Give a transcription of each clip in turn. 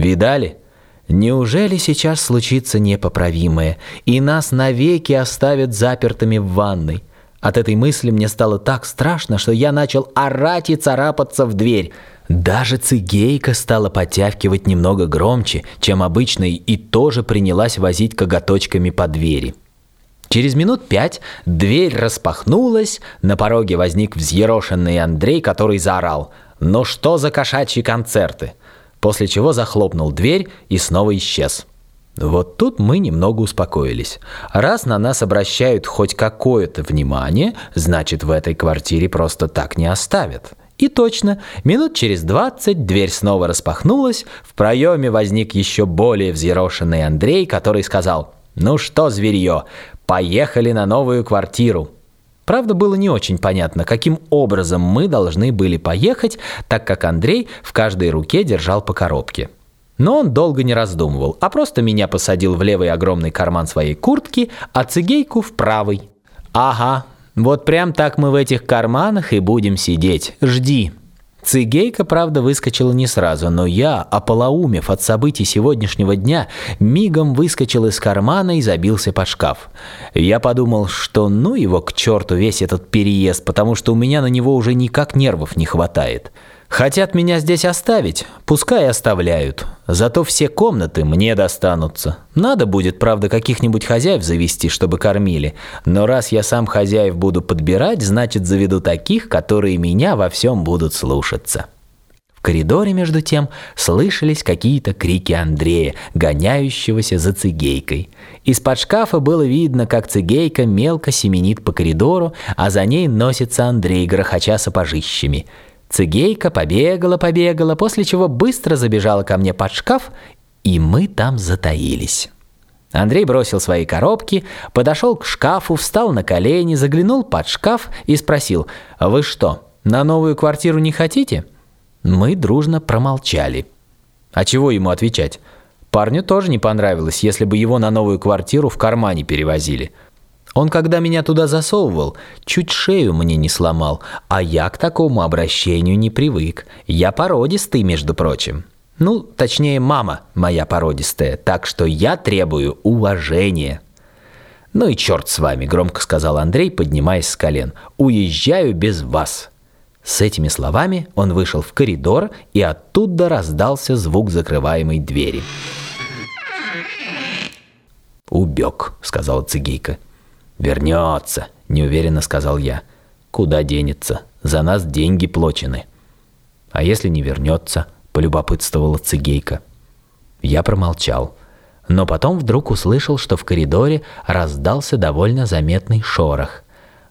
Видали? Неужели сейчас случится непоправимое, и нас навеки оставят запертыми в ванной? От этой мысли мне стало так страшно, что я начал орать и царапаться в дверь. Даже цигейка стала потявкивать немного громче, чем обычно, и тоже принялась возить коготочками по двери. Через минут пять дверь распахнулась, на пороге возник взъерошенный Андрей, который заорал «Ну что за кошачьи концерты?» После чего захлопнул дверь и снова исчез. Вот тут мы немного успокоились. Раз на нас обращают хоть какое-то внимание, значит в этой квартире просто так не оставят. И точно, минут через двадцать дверь снова распахнулась, в проеме возник еще более взъерошенный Андрей, который сказал «Ну что, зверье, поехали на новую квартиру». Правда, было не очень понятно, каким образом мы должны были поехать, так как Андрей в каждой руке держал по коробке. Но он долго не раздумывал, а просто меня посадил в левый огромный карман своей куртки, а цигейку в правый. «Ага, вот прям так мы в этих карманах и будем сидеть. Жди. Цигейка, правда, выскочила не сразу, но я, ополоумев от событий сегодняшнего дня, мигом выскочил из кармана и забился под шкаф. Я подумал, что ну его к черту весь этот переезд, потому что у меня на него уже никак нервов не хватает. Хотят меня здесь оставить, пускай оставляют. Зато все комнаты мне достанутся. Надо будет, правда, каких-нибудь хозяев завести, чтобы кормили. Но раз я сам хозяев буду подбирать, значит, заведу таких, которые меня во всем будут слушаться. В коридоре, между тем, слышались какие-то крики Андрея, гоняющегося за цигейкой. Из-под шкафа было видно, как цигейка мелко семенит по коридору, а за ней носится Андрей, грохоча сапожищами – Цигейка побегала-побегала, после чего быстро забежала ко мне под шкаф, и мы там затаились. Андрей бросил свои коробки, подошел к шкафу, встал на колени, заглянул под шкаф и спросил, «Вы что, на новую квартиру не хотите?» Мы дружно промолчали. А чего ему отвечать? Парню тоже не понравилось, если бы его на новую квартиру в кармане перевозили – он, когда меня туда засовывал, чуть шею мне не сломал, а я к такому обращению не привык. Я породистый, между прочим. Ну, точнее, мама моя породистая, так что я требую уважения. «Ну и черт с вами», — громко сказал Андрей, поднимаясь с колен. «Уезжаю без вас». С этими словами он вышел в коридор, и оттуда раздался звук закрываемой двери. «Убег», — сказала цигейка. «Вернется», – неуверенно сказал я. «Куда денется? За нас деньги плачены». «А если не вернется?» – полюбопытствовала цигейка. Я промолчал. Но потом вдруг услышал, что в коридоре раздался довольно заметный шорох.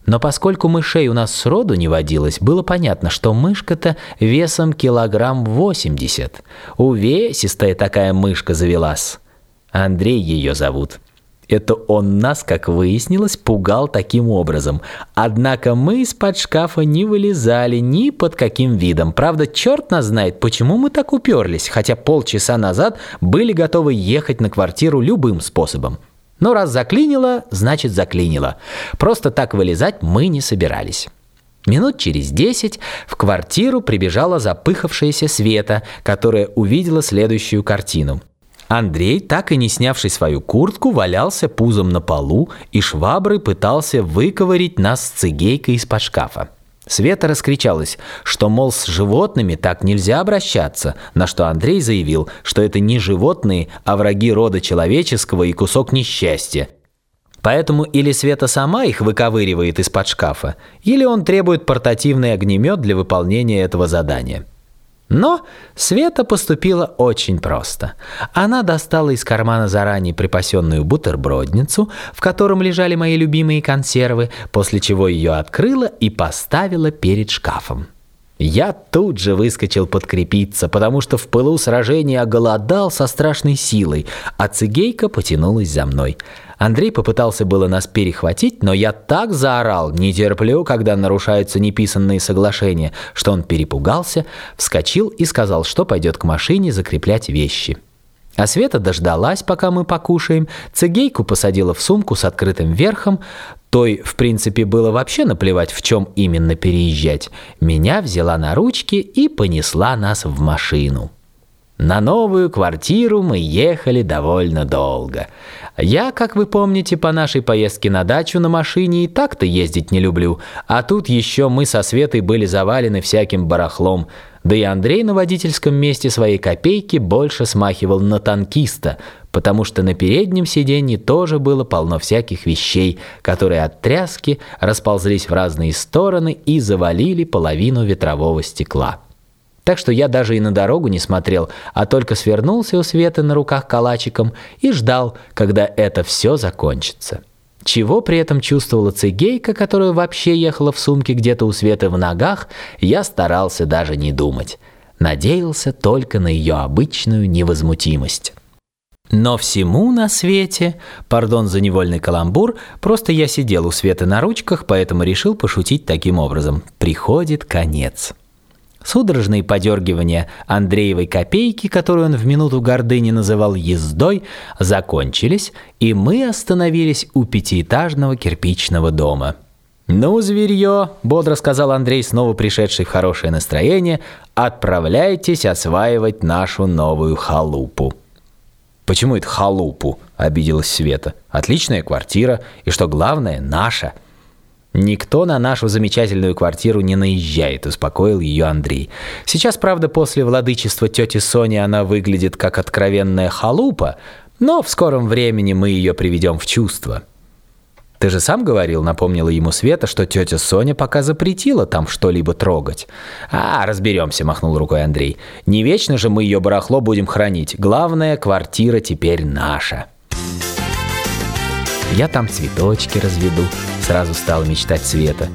Но поскольку мышей у нас сроду не водилось, было понятно, что мышка-то весом килограмм восемьдесят. Увесистая такая мышка завелась. Андрей ее зовут. Это он нас, как выяснилось, пугал таким образом. Однако мы из-под шкафа не вылезали ни под каким видом. Правда, черт нас знает, почему мы так уперлись, хотя полчаса назад были готовы ехать на квартиру любым способом. Но раз заклинило, значит заклинило. Просто так вылезать мы не собирались. Минут через десять в квартиру прибежала запыхавшаяся Света, которая увидела следующую картину. Андрей, так и не снявший свою куртку, валялся пузом на полу и шваброй пытался выковырить нас с цигейкой из-под шкафа. Света раскричалась, что, мол, с животными так нельзя обращаться, на что Андрей заявил, что это не животные, а враги рода человеческого и кусок несчастья. Поэтому или Света сама их выковыривает из-под шкафа, или он требует портативный огнемет для выполнения этого задания. Но Света поступила очень просто. Она достала из кармана заранее припасенную бутербродницу, в котором лежали мои любимые консервы, после чего ее открыла и поставила перед шкафом. Я тут же выскочил подкрепиться, потому что в пылу сражения оголодал со страшной силой, а цигейка потянулась за мной – Андрей попытался было нас перехватить, но я так заорал, не терплю, когда нарушаются неписанные соглашения, что он перепугался, вскочил и сказал, что пойдет к машине закреплять вещи. А Света дождалась, пока мы покушаем, цигейку посадила в сумку с открытым верхом, той, в принципе, было вообще наплевать, в чем именно переезжать. Меня взяла на ручки и понесла нас в машину. На новую квартиру мы ехали довольно долго. Я, как вы помните, по нашей поездке на дачу на машине и так-то ездить не люблю, а тут еще мы со Светой были завалены всяким барахлом. Да и Андрей на водительском месте своей копейки больше смахивал на танкиста, потому что на переднем сиденье тоже было полно всяких вещей, которые от тряски расползлись в разные стороны и завалили половину ветрового стекла. Так что я даже и на дорогу не смотрел, а только свернулся у Светы на руках калачиком и ждал, когда это все закончится. Чего при этом чувствовала цигейка, которая вообще ехала в сумке где-то у Светы в ногах, я старался даже не думать. Надеялся только на ее обычную невозмутимость. Но всему на свете, пардон за невольный каламбур, просто я сидел у Светы на ручках, поэтому решил пошутить таким образом. Приходит конец. Судорожные подергивания Андреевой копейки, которую он в минуту гордыни называл ездой, закончились, и мы остановились у пятиэтажного кирпичного дома. «Ну, зверье», — бодро сказал Андрей, снова пришедший в хорошее настроение, «отправляйтесь осваивать нашу новую халупу». «Почему это халупу?» — обиделась Света. «Отличная квартира, и, что главное, наша». «Никто на нашу замечательную квартиру не наезжает», – успокоил ее Андрей. «Сейчас, правда, после владычества тети Сони она выглядит как откровенная халупа, но в скором времени мы ее приведем в чувство». «Ты же сам говорил», — напомнила ему Света, что тетя Соня пока запретила там что-либо трогать. «А, разберемся», — махнул рукой Андрей. «Не вечно же мы ее барахло будем хранить. Главное, квартира теперь наша». «Я там цветочки разведу», Сразу стала мечтать Света.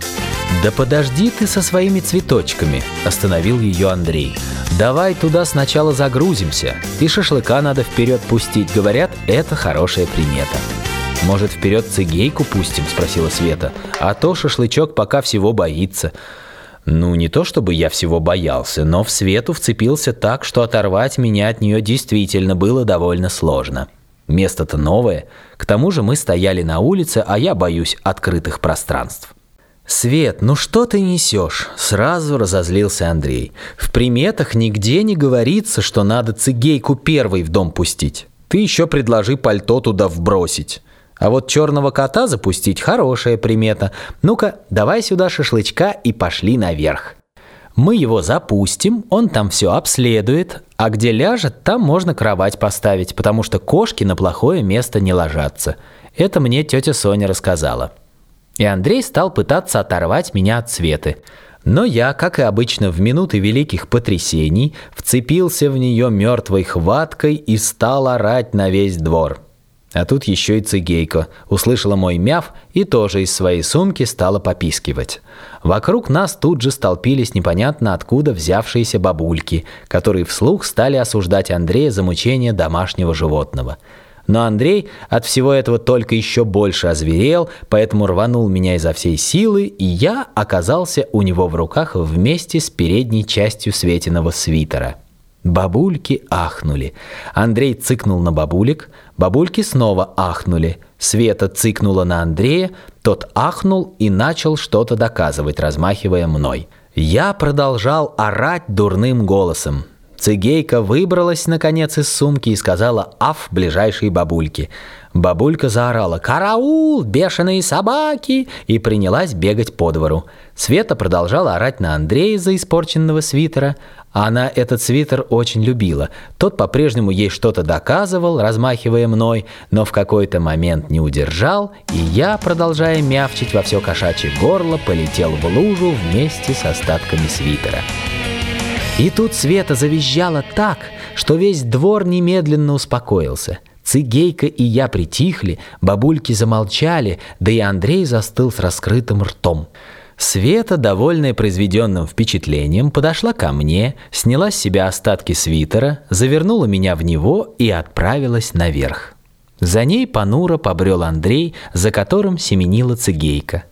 «Да подожди ты со своими цветочками», – остановил ее Андрей. «Давай туда сначала загрузимся. И шашлыка надо вперед пустить. Говорят, это хорошая примета». «Может, вперед цигейку пустим?» – спросила Света. «А то шашлычок пока всего боится». Ну, не то чтобы я всего боялся, но в Свету вцепился так, что оторвать меня от нее действительно было довольно сложно. Место-то новое. К тому же мы стояли на улице, а я боюсь открытых пространств. «Свет, ну что ты несешь?» – сразу разозлился Андрей. «В приметах нигде не говорится, что надо цигейку первой в дом пустить. Ты еще предложи пальто туда вбросить. А вот черного кота запустить – хорошая примета. Ну-ка, давай сюда шашлычка и пошли наверх». Мы его запустим, он там все обследует, а где ляжет, там можно кровать поставить, потому что кошки на плохое место не ложатся. Это мне тетя Соня рассказала. И Андрей стал пытаться оторвать меня от Светы. Но я, как и обычно в минуты великих потрясений, вцепился в нее мертвой хваткой и стал орать на весь двор. А тут еще и цигейка услышала мой мяв и тоже из своей сумки стала попискивать. Вокруг нас тут же столпились непонятно откуда взявшиеся бабульки, которые вслух стали осуждать Андрея за мучение домашнего животного. Но Андрей от всего этого только еще больше озверел, поэтому рванул меня изо всей силы, и я оказался у него в руках вместе с передней частью Светиного свитера. Бабульки ахнули. Андрей цыкнул на бабулек, бабульки снова ахнули. Света цыкнула на Андрея, тот ахнул и начал что-то доказывать, размахивая мной. Я продолжал орать дурным голосом. Цигейка выбралась, наконец, из сумки и сказала «Аф!» ближайшей бабульке. Бабулька заорала «Караул! Бешеные собаки!» и принялась бегать по двору. Света продолжала орать на Андрея за испорченного свитера, она этот свитер очень любила. Тот по-прежнему ей что-то доказывал, размахивая мной, но в какой-то момент не удержал, и я, продолжая мявчить во все кошачье горло, полетел в лужу вместе с остатками свитера. И тут Света завизжала так, что весь двор немедленно успокоился. Цигейка и я притихли, бабульки замолчали, да и Андрей застыл с раскрытым ртом. Света, довольная произведенным впечатлением, подошла ко мне, сняла с себя остатки свитера, завернула меня в него и отправилась наверх. За ней понуро побрел Андрей, за которым семенила цигейка.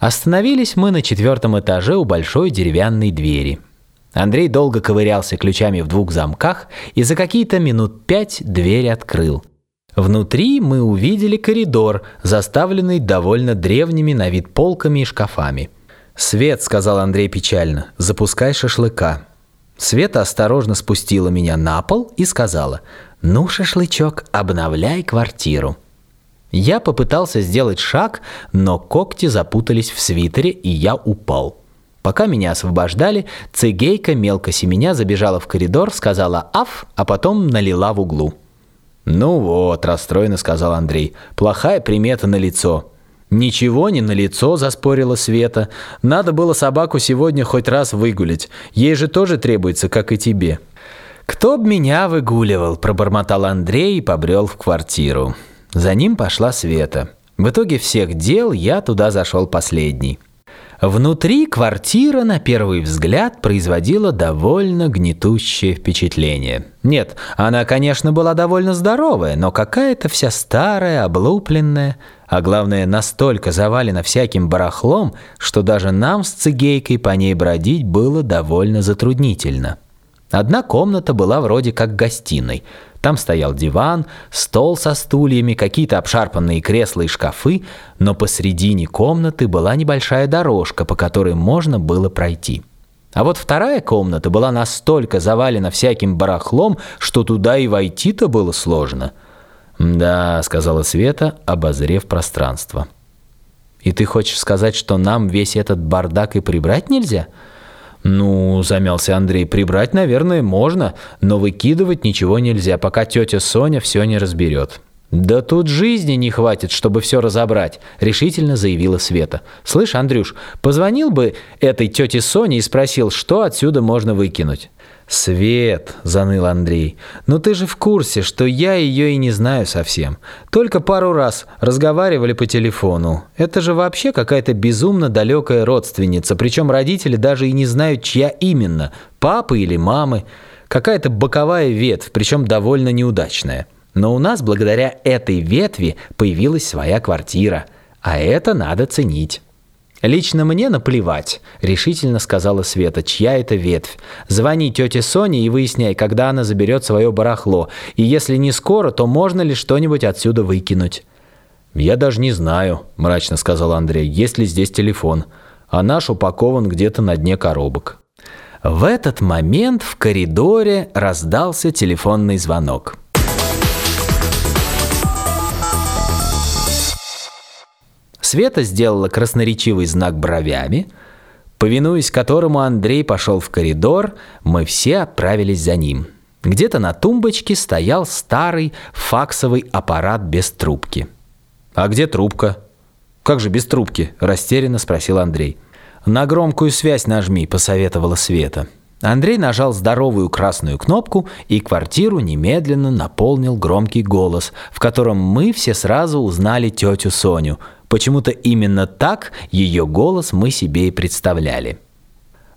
Остановились мы на четвертом этаже у большой деревянной двери – Андрей долго ковырялся ключами в двух замках и за какие-то минут пять дверь открыл. Внутри мы увидели коридор, заставленный довольно древними на вид полками и шкафами. «Свет», — сказал Андрей печально, — «запускай шашлыка». Света осторожно спустила меня на пол и сказала, «Ну, шашлычок, обновляй квартиру». Я попытался сделать шаг, но когти запутались в свитере, и я упал. Пока меня освобождали, цигейка мелко семеня забежала в коридор, сказала «аф», а потом налила в углу. «Ну вот», – расстроенно сказал Андрей, – «плохая примета на лицо». «Ничего не на лицо», – заспорила Света. «Надо было собаку сегодня хоть раз выгулить. Ей же тоже требуется, как и тебе». «Кто б меня выгуливал?» – пробормотал Андрей и побрел в квартиру. За ним пошла Света. В итоге всех дел я туда зашел последний. Внутри квартира, на первый взгляд, производила довольно гнетущее впечатление. Нет, она, конечно, была довольно здоровая, но какая-то вся старая, облупленная, а главное, настолько завалена всяким барахлом, что даже нам с цигейкой по ней бродить было довольно затруднительно. Одна комната была вроде как гостиной – там стоял диван, стол со стульями, какие-то обшарпанные кресла и шкафы, но посредине комнаты была небольшая дорожка, по которой можно было пройти. А вот вторая комната была настолько завалена всяким барахлом, что туда и войти-то было сложно. «Да», — сказала Света, обозрев пространство. «И ты хочешь сказать, что нам весь этот бардак и прибрать нельзя?» «Ну, — замялся Андрей, — прибрать, наверное, можно, но выкидывать ничего нельзя, пока тетя Соня все не разберет». «Да тут жизни не хватит, чтобы все разобрать», — решительно заявила Света. «Слышь, Андрюш, позвонил бы этой тете Соне и спросил, что отсюда можно выкинуть». «Свет», — заныл Андрей, — «но ты же в курсе, что я ее и не знаю совсем. Только пару раз разговаривали по телефону. Это же вообще какая-то безумно далекая родственница, причем родители даже и не знают, чья именно, папы или мамы. Какая-то боковая ветвь, причем довольно неудачная. Но у нас благодаря этой ветви появилась своя квартира, а это надо ценить». «Лично мне наплевать», — решительно сказала Света, чья это ветвь. «Звони тете Соне и выясняй, когда она заберет свое барахло. И если не скоро, то можно ли что-нибудь отсюда выкинуть?» «Я даже не знаю», — мрачно сказал Андрей, — «есть ли здесь телефон. А наш упакован где-то на дне коробок». В этот момент в коридоре раздался телефонный звонок. Света сделала красноречивый знак бровями, повинуясь которому Андрей пошел в коридор, мы все отправились за ним. Где-то на тумбочке стоял старый факсовый аппарат без трубки. «А где трубка?» «Как же без трубки?» – растерянно спросил Андрей. «На громкую связь нажми», – посоветовала Света. Андрей нажал здоровую красную кнопку, и квартиру немедленно наполнил громкий голос, в котором мы все сразу узнали тетю Соню – Почему-то именно так ее голос мы себе и представляли.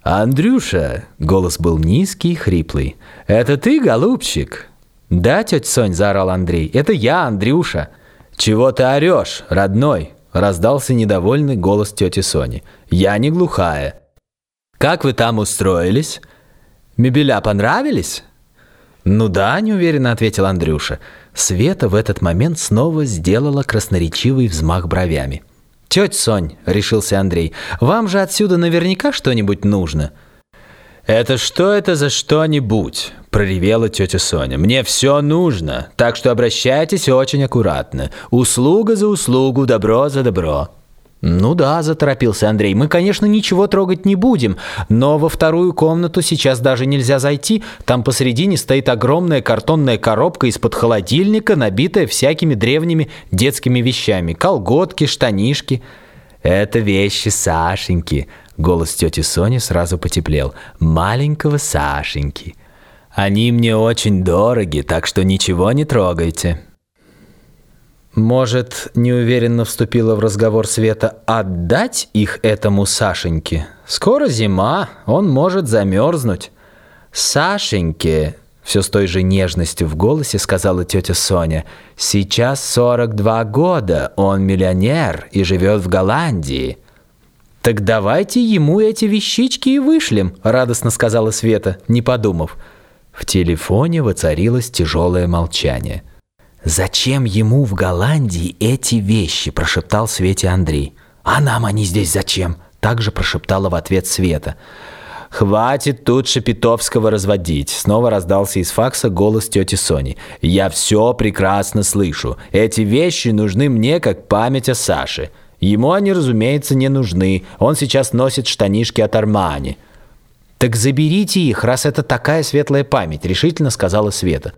«Андрюша!» — голос был низкий, хриплый. «Это ты, голубчик?» «Да, тетя Сонь!» — заорал Андрей. «Это я, Андрюша!» «Чего ты орешь, родной?» — раздался недовольный голос тети Сони. «Я не глухая». «Как вы там устроились? Мебеля понравились?» «Ну да», — неуверенно ответил Андрюша. Света в этот момент снова сделала красноречивый взмах бровями. «Тетя Сонь», — решился Андрей, — «вам же отсюда наверняка что-нибудь нужно». «Это что это за что-нибудь?» – проревела тетя Соня. «Мне все нужно, так что обращайтесь очень аккуратно. Услуга за услугу, добро за добро». «Ну да», – заторопился Андрей, – «мы, конечно, ничего трогать не будем, но во вторую комнату сейчас даже нельзя зайти. Там посередине стоит огромная картонная коробка из-под холодильника, набитая всякими древними детскими вещами. Колготки, штанишки». «Это вещи Сашеньки», – голос тети Сони сразу потеплел. «Маленького Сашеньки. Они мне очень дороги, так что ничего не трогайте». Может, неуверенно вступила в разговор Света, отдать их этому Сашеньке? Скоро зима, он может замерзнуть. Сашеньке, все с той же нежностью в голосе сказала тетя Соня, сейчас 42 года, он миллионер и живет в Голландии. «Так давайте ему эти вещички и вышлем», — радостно сказала Света, не подумав. В телефоне воцарилось тяжелое молчание. «Зачем ему в Голландии эти вещи?» – прошептал Свете Андрей. «А нам они здесь зачем?» – также прошептала в ответ Света. «Хватит тут Шепетовского разводить!» Снова раздался из факса голос тети Сони. «Я все прекрасно слышу. Эти вещи нужны мне, как память о Саше. Ему они, разумеется, не нужны. Он сейчас носит штанишки от Армани». «Так заберите их, раз это такая светлая память», — решительно сказала Света.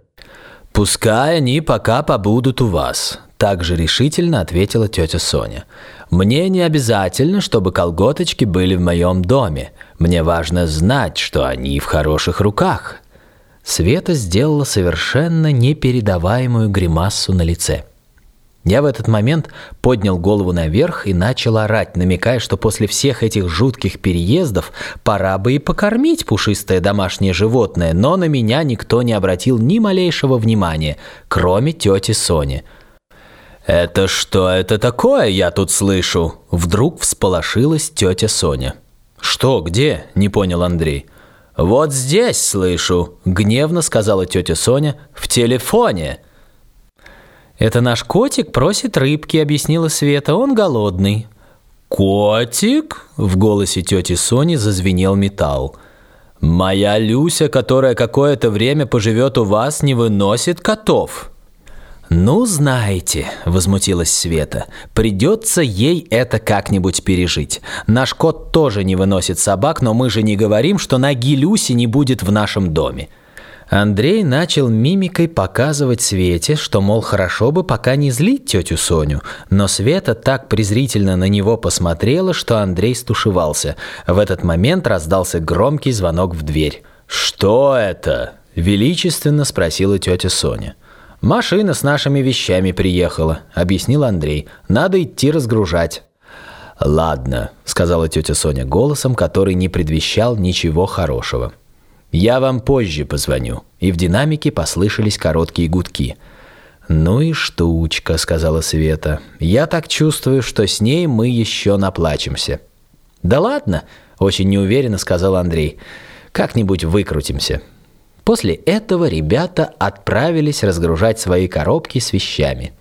«Пускай они пока побудут у вас», — также решительно ответила тетя Соня. «Мне не обязательно, чтобы колготочки были в моем доме. Мне важно знать, что они в хороших руках». Света сделала совершенно непередаваемую гримассу на лице. Я в этот момент поднял голову наверх и начал орать, намекая, что после всех этих жутких переездов пора бы и покормить пушистое домашнее животное, но на меня никто не обратил ни малейшего внимания, кроме тети Сони. «Это что это такое, я тут слышу?» Вдруг всполошилась тетя Соня. «Что, где?» – не понял Андрей. «Вот здесь слышу», – гневно сказала тетя Соня, – «в телефоне». «Это наш котик просит рыбки», — объяснила Света. «Он голодный». «Котик?» — в голосе тети Сони зазвенел металл. «Моя Люся, которая какое-то время поживет у вас, не выносит котов». «Ну, знаете», — возмутилась Света, — «придется ей это как-нибудь пережить. Наш кот тоже не выносит собак, но мы же не говорим, что ноги Люси не будет в нашем доме». Андрей начал мимикой показывать Свете, что, мол, хорошо бы пока не злить тетю Соню, но Света так презрительно на него посмотрела, что Андрей стушевался. В этот момент раздался громкий звонок в дверь. «Что это?» – величественно спросила тетя Соня. «Машина с нашими вещами приехала», – объяснил Андрей. «Надо идти разгружать». «Ладно», – сказала тетя Соня голосом, который не предвещал ничего хорошего. «Я вам позже позвоню». И в динамике послышались короткие гудки. «Ну и штучка», — сказала Света. «Я так чувствую, что с ней мы еще наплачемся». «Да ладно», — очень неуверенно сказал Андрей. «Как-нибудь выкрутимся». После этого ребята отправились разгружать свои коробки с вещами.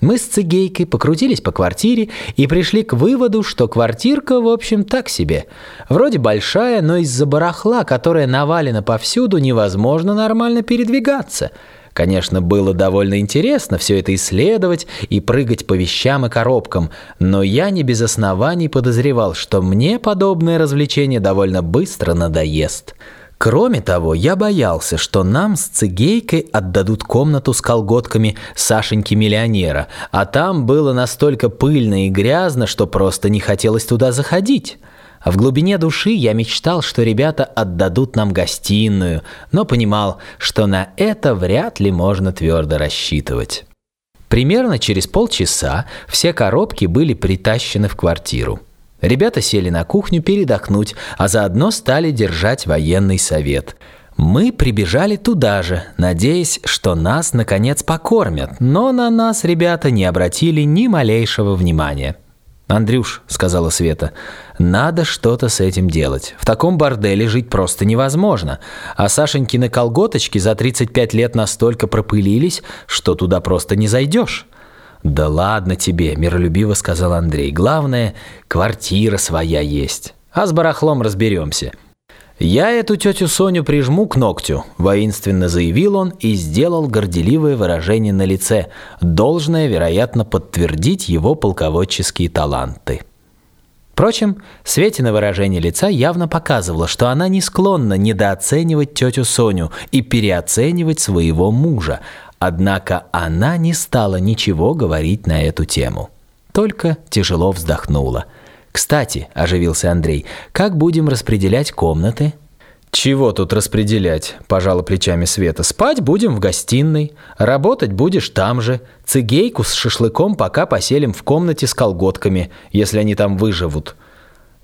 Мы с Цигейкой покрутились по квартире и пришли к выводу, что квартирка, в общем, так себе. Вроде большая, но из-за барахла, которое навалено повсюду, невозможно нормально передвигаться. Конечно, было довольно интересно все это исследовать и прыгать по вещам и коробкам, но я не без оснований подозревал, что мне подобное развлечение довольно быстро надоест. Кроме того, я боялся, что нам с Цигейкой отдадут комнату с колготками Сашеньки-миллионера, а там было настолько пыльно и грязно, что просто не хотелось туда заходить. В глубине души я мечтал, что ребята отдадут нам гостиную, но понимал, что на это вряд ли можно твердо рассчитывать. Примерно через полчаса все коробки были притащены в квартиру. Ребята сели на кухню передохнуть, а заодно стали держать военный совет. Мы прибежали туда же, надеясь, что нас наконец покормят, но на нас ребята не обратили ни малейшего внимания. «Андрюш», — сказала Света, — «надо что-то с этим делать. В таком борделе жить просто невозможно. А Сашенькины колготочки за 35 лет настолько пропылились, что туда просто не зайдешь». «Да ладно тебе», – миролюбиво сказал Андрей. «Главное, квартира своя есть. А с барахлом разберемся». «Я эту тетю Соню прижму к ногтю», – воинственно заявил он и сделал горделивое выражение на лице, должное, вероятно, подтвердить его полководческие таланты. Впрочем, Светина выражение лица явно показывало, что она не склонна недооценивать тетю Соню и переоценивать своего мужа, Однако она не стала ничего говорить на эту тему. Только тяжело вздохнула. «Кстати», – оживился Андрей, – «как будем распределять комнаты?» «Чего тут распределять?» – пожала плечами Света. «Спать будем в гостиной, работать будешь там же. Цигейку с шашлыком пока поселим в комнате с колготками, если они там выживут».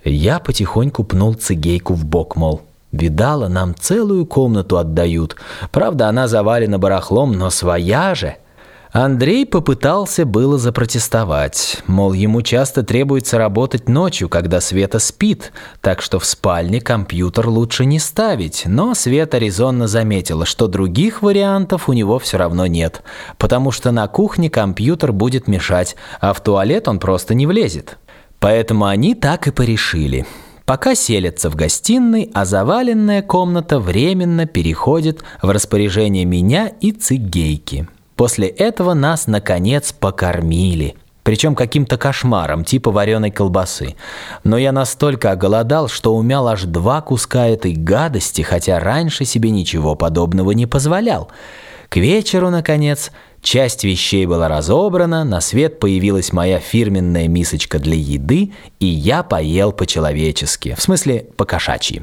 Я потихоньку пнул Цигейку в бок, мол, Видала, нам целую комнату отдают. Правда, она завалена барахлом, но своя же. Андрей попытался было запротестовать, мол, ему часто требуется работать ночью, когда Света спит, так что в спальне компьютер лучше не ставить, но Света резонно заметила, что других вариантов у него все равно нет, потому что на кухне компьютер будет мешать, а в туалет он просто не влезет. Поэтому они так и порешили – пока селятся в гостиной, а заваленная комната временно переходит в распоряжение меня и цигейки. После этого нас, наконец, покормили. Причем каким-то кошмаром, типа вареной колбасы. Но я настолько оголодал, что умял аж два куска этой гадости, хотя раньше себе ничего подобного не позволял. К вечеру, наконец, часть вещей была разобрана, на свет появилась моя фирменная мисочка для еды, и я поел по-человечески, в смысле по-кошачьи.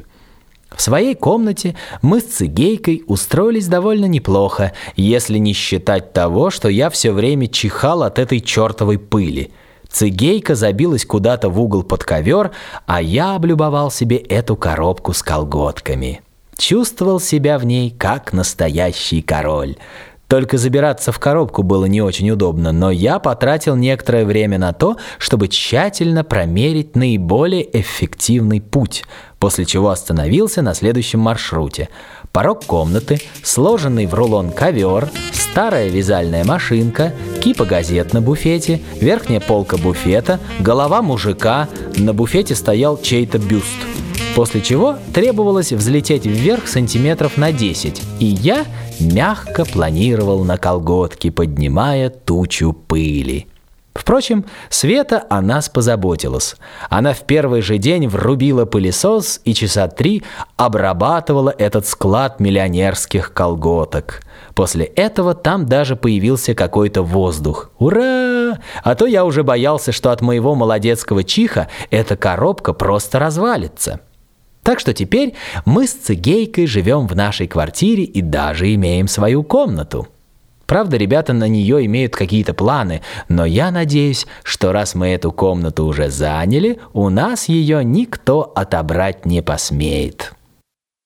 В своей комнате мы с Цигейкой устроились довольно неплохо, если не считать того, что я все время чихал от этой чертовой пыли. Цигейка забилась куда-то в угол под ковер, а я облюбовал себе эту коробку с колготками. Чувствовал себя в ней как настоящий король. Только забираться в коробку было не очень удобно, но я потратил некоторое время на то, чтобы тщательно промерить наиболее эффективный путь, после чего остановился на следующем маршруте. Порог комнаты, сложенный в рулон ковер, старая вязальная машинка, кипа газет на буфете, верхняя полка буфета, голова мужика, на буфете стоял чей-то бюст – После чего требовалось взлететь вверх сантиметров на 10, и я мягко планировал на колготки, поднимая тучу пыли. Впрочем, Света о нас позаботилась. Она в первый же день врубила пылесос и часа три обрабатывала этот склад миллионерских колготок. После этого там даже появился какой-то воздух. Ура! А то я уже боялся, что от моего молодецкого чиха эта коробка просто развалится. Так что теперь мы с Цигейкой живем в нашей квартире и даже имеем свою комнату. Правда, ребята на нее имеют какие-то планы, но я надеюсь, что раз мы эту комнату уже заняли, у нас ее никто отобрать не посмеет».